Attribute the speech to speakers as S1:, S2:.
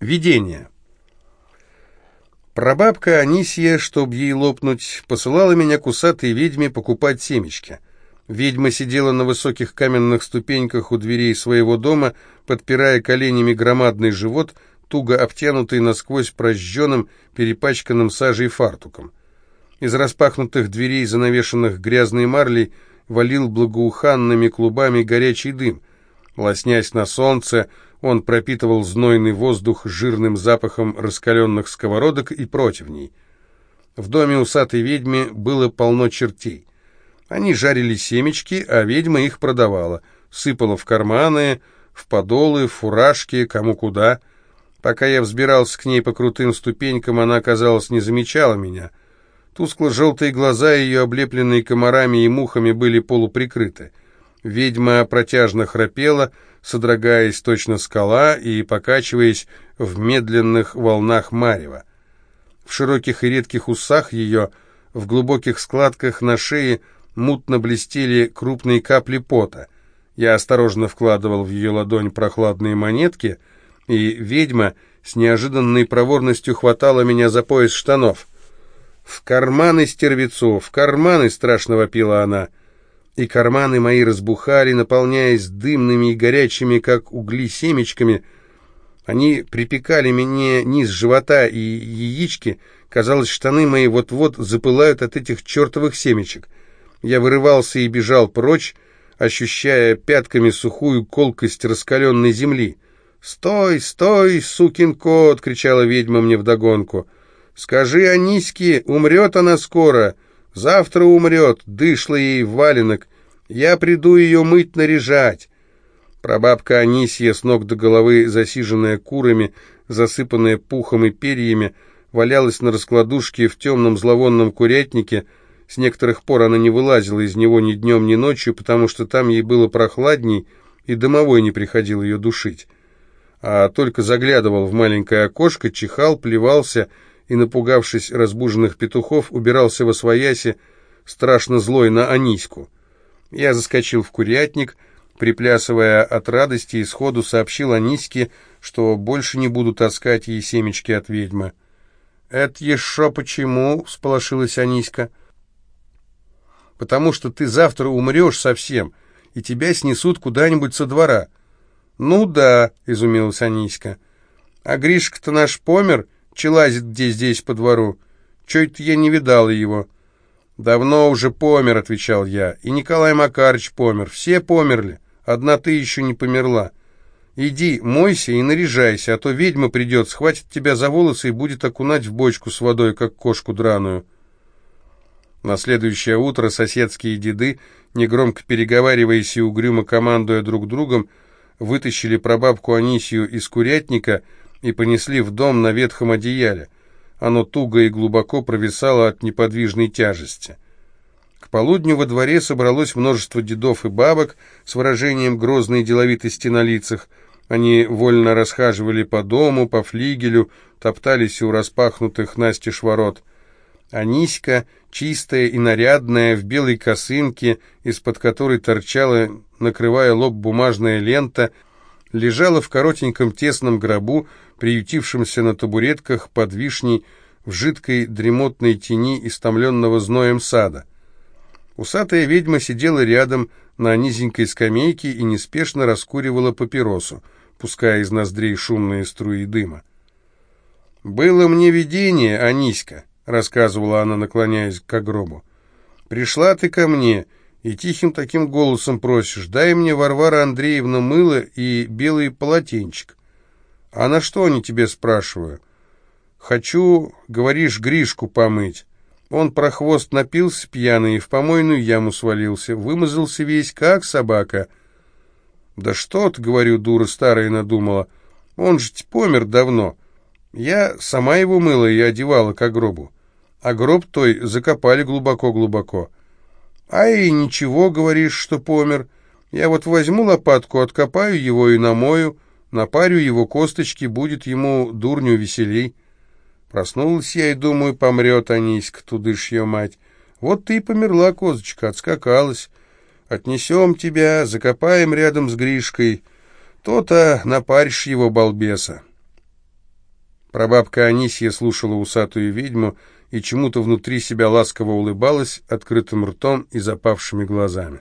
S1: Видение. Прабабка Анисия, чтоб ей лопнуть, посылала меня к усатой ведьме покупать семечки. Ведьма сидела на высоких каменных ступеньках у дверей своего дома, подпирая коленями громадный живот, туго обтянутый насквозь прожженным, перепачканным сажей фартуком. Из распахнутых дверей, занавешенных грязной марлей, валил благоуханными клубами горячий дым. Лоснясь на солнце, он пропитывал знойный воздух жирным запахом раскаленных сковородок и противней. В доме усатой ведьмы было полно чертей. Они жарили семечки, а ведьма их продавала, сыпала в карманы, в подолы, в фуражки, кому куда. Пока я взбирался к ней по крутым ступенькам, она, казалось, не замечала меня. Тускло-желтые глаза ее, облепленные комарами и мухами, были полуприкрыты. Ведьма протяжно храпела, содрогаясь точно скала и покачиваясь в медленных волнах марева. В широких и редких усах ее, в глубоких складках на шее мутно блестели крупные капли пота. Я осторожно вкладывал в ее ладонь прохладные монетки, и ведьма с неожиданной проворностью хватала меня за пояс штанов. «В карманы стервецу, в карманы!» — страшно вопила она и карманы мои разбухали, наполняясь дымными и горячими, как угли, семечками. Они припекали мне низ живота и яички. Казалось, штаны мои вот-вот запылают от этих чертовых семечек. Я вырывался и бежал прочь, ощущая пятками сухую колкость раскаленной земли. «Стой, стой, сукин кот!» — кричала ведьма мне вдогонку. «Скажи Аниське, умрет она скоро!» Завтра умрет, дышло ей валенок. Я приду ее мыть, наряжать. Прабабка Анисья, с ног до головы засиженная курами, засыпанная пухом и перьями, валялась на раскладушке в темном зловонном курятнике. С некоторых пор она не вылазила из него ни днем, ни ночью, потому что там ей было прохладней, и домовой не приходил ее душить. А только заглядывал в маленькое окошко, чихал, плевался и, напугавшись разбуженных петухов, убирался во свояси, страшно злой на Аниську. Я заскочил в курятник, приплясывая от радости, и сходу сообщил Аниське, что больше не буду таскать ей семечки от ведьмы. «Это еще почему?» — всполошилась Аниська. «Потому что ты завтра умрешь совсем, и тебя снесут куда-нибудь со двора». «Ну да», — изумилась Аниська. «А Гришка-то наш помер?» Челазит где здесь по двору. Чё это я не видал его?» «Давно уже помер», — отвечал я. «И Николай Макарыч помер. Все померли. Одна ты еще не померла. Иди, мойся и наряжайся, а то ведьма придет, схватит тебя за волосы и будет окунать в бочку с водой, как кошку драную». На следующее утро соседские деды, негромко переговариваясь и угрюмо командуя друг другом, вытащили прабабку Анисию из курятника — и понесли в дом на ветхом одеяле. Оно туго и глубоко провисало от неподвижной тяжести. К полудню во дворе собралось множество дедов и бабок с выражением грозной деловитости на лицах. Они вольно расхаживали по дому, по флигелю, топтались у распахнутых настежь ворот. Аниська, чистая и нарядная, в белой косынке, из-под которой торчала, накрывая лоб бумажная лента, лежала в коротеньком тесном гробу, приютившемся на табуретках под вишней в жидкой дремотной тени истомленного зноем сада. Усатая ведьма сидела рядом на низенькой скамейке и неспешно раскуривала папиросу, пуская из ноздрей шумные струи дыма. «Было мне видение, Аниська», — рассказывала она, наклоняясь к гробу. «Пришла ты ко мне и тихим таким голосом просишь, дай мне, Варвара Андреевна, мыло и белый полотенчик. А на что они тебе, спрашиваю? Хочу, говоришь, Гришку помыть. Он про хвост напился пьяный и в помойную яму свалился, вымазался весь, как собака. Да что ты, говорю, дура старая надумала, он же помер давно. Я сама его мыла и одевала к гробу. А гроб той закопали глубоко-глубоко. Ай, ничего, говоришь, что помер. Я вот возьму лопатку, откопаю его и намою, Напарю его косточки, будет ему дурню веселей. Проснулась я и думаю, помрет Аниська, тудышь ее мать. Вот ты и померла, козочка, отскакалась. Отнесем тебя, закопаем рядом с Гришкой. То-то напаришь его, балбеса. Прабабка Анисья слушала усатую ведьму и чему-то внутри себя ласково улыбалась открытым ртом и запавшими глазами.